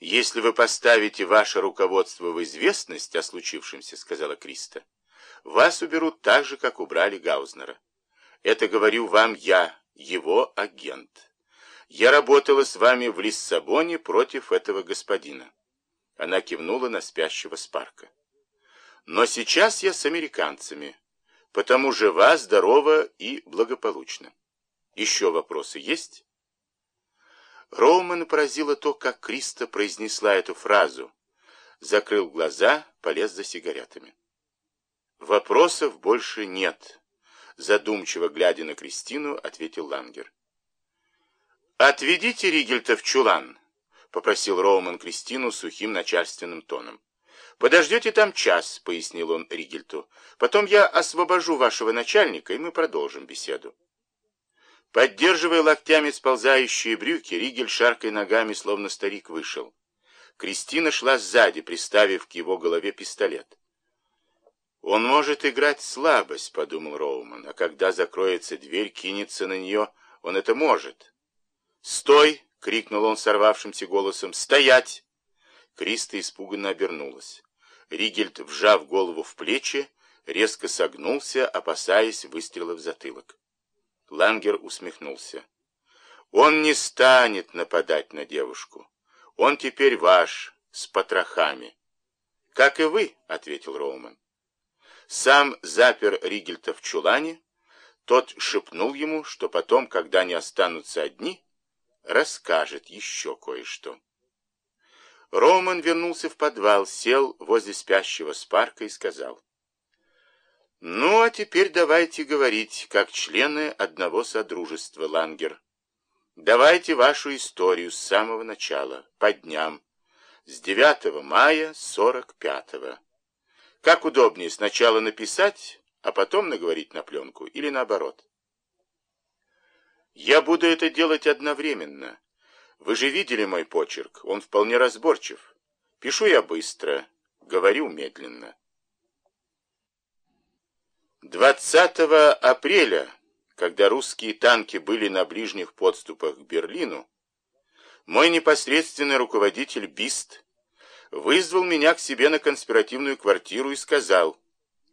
«Если вы поставите ваше руководство в известность о случившемся, — сказала Криста, — вас уберут так же, как убрали Гаузнера. Это говорю вам я, его агент. Я работала с вами в Лиссабоне против этого господина». Она кивнула на спящего Спарка. «Но сейчас я с американцами, потому жива, здорова и благополучна. Еще вопросы есть?» Роумана поразило то, как Криста произнесла эту фразу. Закрыл глаза, полез за сигаретами. «Вопросов больше нет», — задумчиво глядя на Кристину, ответил Лангер. «Отведите Ригельта в чулан», — попросил Роуман Кристину сухим начальственным тоном. «Подождете там час», — пояснил он Ригельту. «Потом я освобожу вашего начальника, и мы продолжим беседу». Поддерживая локтями сползающие брюки, Ригель шаркой ногами, словно старик, вышел. Кристина шла сзади, приставив к его голове пистолет. «Он может играть слабость», — подумал Роуман, «а когда закроется дверь, кинется на нее, он это может». «Стой!» — крикнул он сорвавшимся голосом. «Стоять!» Криста испуганно обернулась. Ригельд, вжав голову в плечи, резко согнулся, опасаясь выстрела в затылок. Лангер усмехнулся. Он не станет нападать на девушку. Он теперь ваш, с потрохами. Как и вы, ответил Роуман. Сам запер Ригельта в чулане. Тот шепнул ему, что потом, когда они останутся одни, расскажет еще кое-что. Роман вернулся в подвал, сел возле спящего Спарка и сказал. Ну, а теперь давайте говорить, как члены одного содружества, Лангер. Давайте вашу историю с самого начала, по дням, с 9 мая 45-го. Как удобнее сначала написать, а потом наговорить на пленку, или наоборот? Я буду это делать одновременно. Вы же видели мой почерк, он вполне разборчив. Пишу я быстро, говорю медленно. 20 апреля, когда русские танки были на ближних подступах к Берлину, мой непосредственный руководитель Бист вызвал меня к себе на конспиративную квартиру и сказал,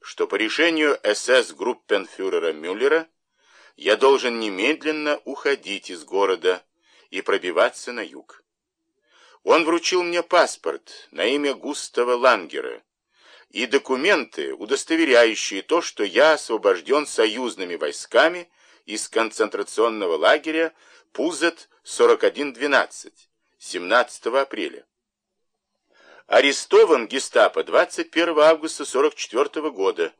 что по решению СС-группенфюрера Мюллера я должен немедленно уходить из города и пробиваться на юг. Он вручил мне паспорт на имя Густава Лангера, и документы, удостоверяющие то, что я освобожден союзными войсками из концентрационного лагеря Пузет-4112 17 апреля. Арестован гестапо 21 августа 44 года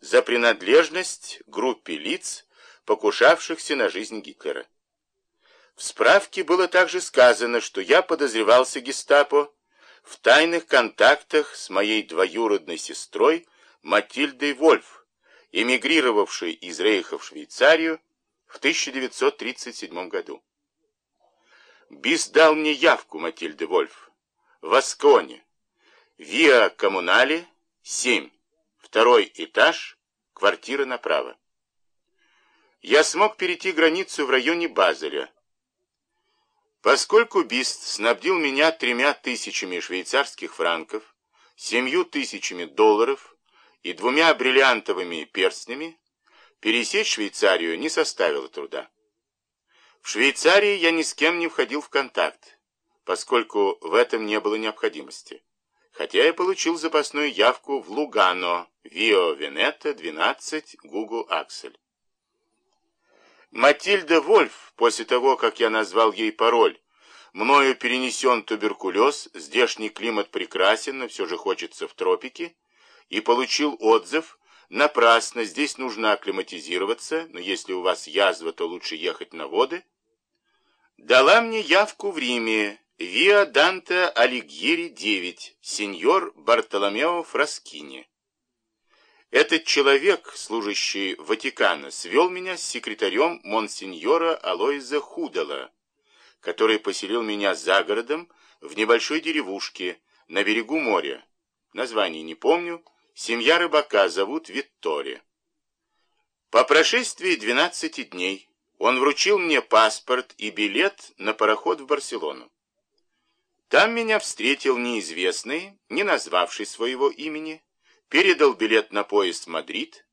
за принадлежность группе лиц, покушавшихся на жизнь Гитлера. В справке было также сказано, что я подозревался гестапо в тайных контактах с моей двоюродной сестрой Матильдой Вольф, эмигрировавшей из Рейха в Швейцарию в 1937 году. Бис дал мне явку Матильды Вольф в Асконе, Виа Коммунале, 7, второй этаж, квартира направо. Я смог перейти границу в районе Базеля, Поскольку Бист снабдил меня тремя тысячами швейцарских франков, семью тысячами долларов и двумя бриллиантовыми перстнями, пересечь Швейцарию не составило труда. В Швейцарии я ни с кем не входил в контакт, поскольку в этом не было необходимости, хотя я получил запасную явку в Лугано, Вио Венета, 12, Гугу Аксель. Матильда Вольф, после того, как я назвал ей пароль, мною перенесен туберкулез, здешний климат прекрасен, но все же хочется в тропики, и получил отзыв, напрасно, здесь нужно акклиматизироваться, но если у вас язва, то лучше ехать на воды, дала мне явку в Риме, Виа Данте Алигьери 9, сеньор Бартоломео Фраскини. Этот человек, служащий Ватикана, свел меня с секретарем монсеньора Алоиза Худала, который поселил меня за городом в небольшой деревушке на берегу моря. Название не помню. Семья рыбака зовут Виттори. По прошествии 12 дней он вручил мне паспорт и билет на пароход в Барселону. Там меня встретил неизвестный, не назвавший своего имени, передал билет на поезд в Мадрид,